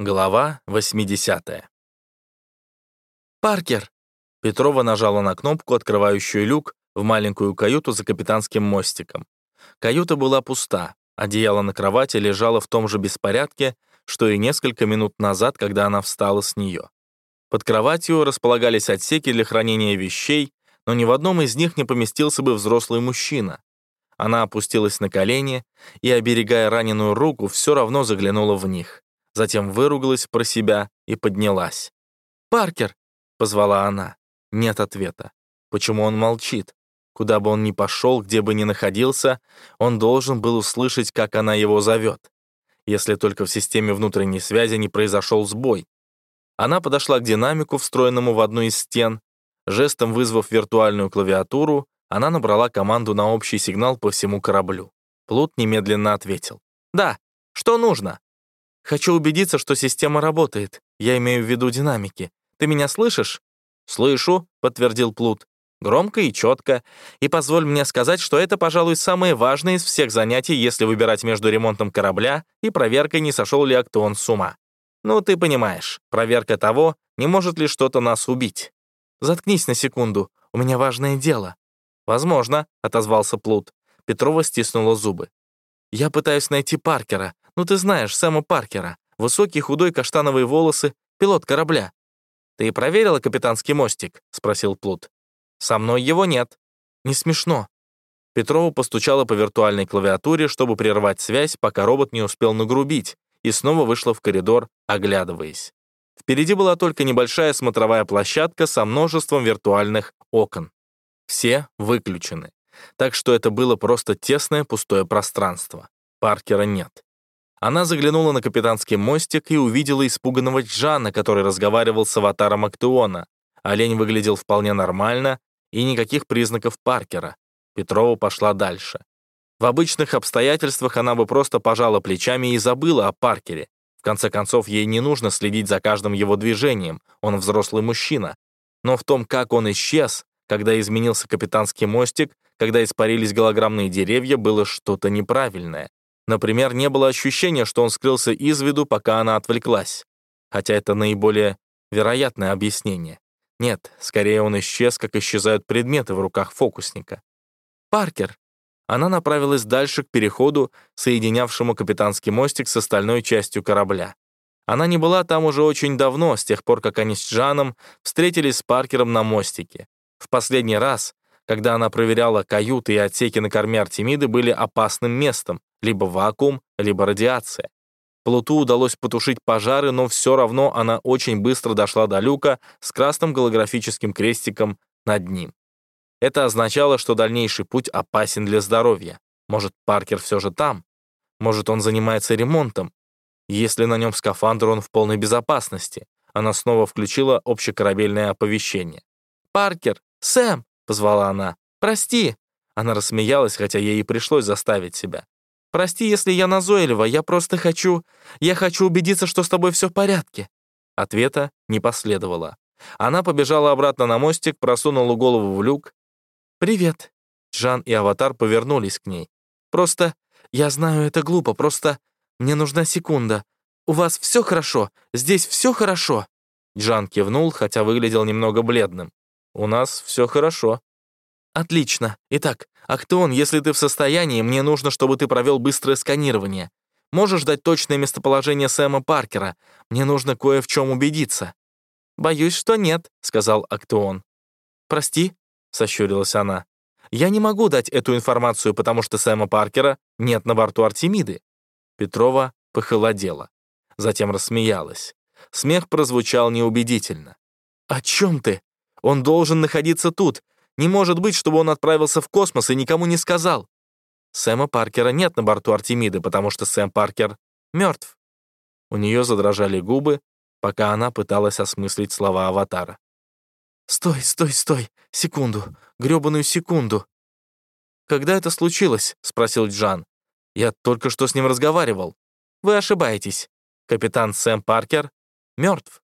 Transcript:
Глава 80. «Паркер!» Петрова нажала на кнопку, открывающую люк в маленькую каюту за капитанским мостиком. Каюта была пуста, одеяло на кровати лежало в том же беспорядке, что и несколько минут назад, когда она встала с нее. Под кроватью располагались отсеки для хранения вещей, но ни в одном из них не поместился бы взрослый мужчина. Она опустилась на колени и, оберегая раненую руку, все равно заглянула в них затем выругалась про себя и поднялась. «Паркер!» — позвала она. Нет ответа. Почему он молчит? Куда бы он ни пошел, где бы ни находился, он должен был услышать, как она его зовет. Если только в системе внутренней связи не произошел сбой. Она подошла к динамику, встроенному в одну из стен. Жестом вызвав виртуальную клавиатуру, она набрала команду на общий сигнал по всему кораблю. Плут немедленно ответил. «Да, что нужно?» Хочу убедиться, что система работает. Я имею в виду динамики. Ты меня слышишь?» «Слышу», — подтвердил Плут. «Громко и четко. И позволь мне сказать, что это, пожалуй, самое важное из всех занятий, если выбирать между ремонтом корабля и проверкой, не сошел ли Актеон с ума. Ну, ты понимаешь, проверка того, не может ли что-то нас убить. Заткнись на секунду, у меня важное дело». «Возможно», — отозвался Плут. Петрова стиснула зубы. «Я пытаюсь найти Паркера. Ну, ты знаешь Сэма Паркера. Высокий, худой, каштановые волосы, пилот корабля. «Ты проверила капитанский мостик?» — спросил Плут. «Со мной его нет». «Не смешно». Петрова постучала по виртуальной клавиатуре, чтобы прервать связь, пока робот не успел нагрубить, и снова вышла в коридор, оглядываясь. Впереди была только небольшая смотровая площадка со множеством виртуальных окон. Все выключены. Так что это было просто тесное пустое пространство. Паркера нет. Она заглянула на капитанский мостик и увидела испуганного Джана, который разговаривал с аватаром Актеона. Олень выглядел вполне нормально, и никаких признаков Паркера. Петрова пошла дальше. В обычных обстоятельствах она бы просто пожала плечами и забыла о Паркере. В конце концов, ей не нужно следить за каждым его движением, он взрослый мужчина. Но в том, как он исчез, когда изменился капитанский мостик, когда испарились голограммные деревья, было что-то неправильное. Например, не было ощущения, что он скрылся из виду, пока она отвлеклась. Хотя это наиболее вероятное объяснение. Нет, скорее он исчез, как исчезают предметы в руках фокусника. «Паркер!» Она направилась дальше к переходу, соединявшему капитанский мостик с остальной частью корабля. Она не была там уже очень давно, с тех пор, как они с Джаном встретились с Паркером на мостике. В последний раз, когда она проверяла каюты и отсеки на корме Артемиды, были опасным местом, либо вакуум, либо радиация. Плуту удалось потушить пожары, но все равно она очень быстро дошла до люка с красным голографическим крестиком над ним. Это означало, что дальнейший путь опасен для здоровья. Может, Паркер все же там? Может, он занимается ремонтом? Если на нем скафандр, он в полной безопасности. Она снова включила общекорабельное оповещение. «Паркер! Сэм!» — позвала она. «Прости!» Она рассмеялась, хотя ей и пришлось заставить себя. Прости, если я назойлива, я просто хочу... Я хочу убедиться, что с тобой все в порядке». Ответа не последовало. Она побежала обратно на мостик, просунула голову в люк. «Привет». Джан и Аватар повернулись к ней. «Просто... Я знаю, это глупо, просто... Мне нужна секунда. У вас все хорошо? Здесь все хорошо?» Джан кивнул, хотя выглядел немного бледным. «У нас все хорошо». «Отлично. Итак, Актеон, если ты в состоянии, мне нужно, чтобы ты провел быстрое сканирование. Можешь дать точное местоположение Сэма Паркера? Мне нужно кое в чем убедиться». «Боюсь, что нет», — сказал Актеон. «Прости», — сощурилась она. «Я не могу дать эту информацию, потому что Сэма Паркера нет на борту Артемиды». Петрова похолодела. Затем рассмеялась. Смех прозвучал неубедительно. «О чем ты? Он должен находиться тут. Не может быть, чтобы он отправился в космос и никому не сказал. Сэма Паркера нет на борту Артемиды, потому что Сэм Паркер мертв. У нее задрожали губы, пока она пыталась осмыслить слова Аватара. «Стой, стой, стой! Секунду! грёбаную секунду!» «Когда это случилось?» — спросил Джан. «Я только что с ним разговаривал. Вы ошибаетесь. Капитан Сэм Паркер мертв».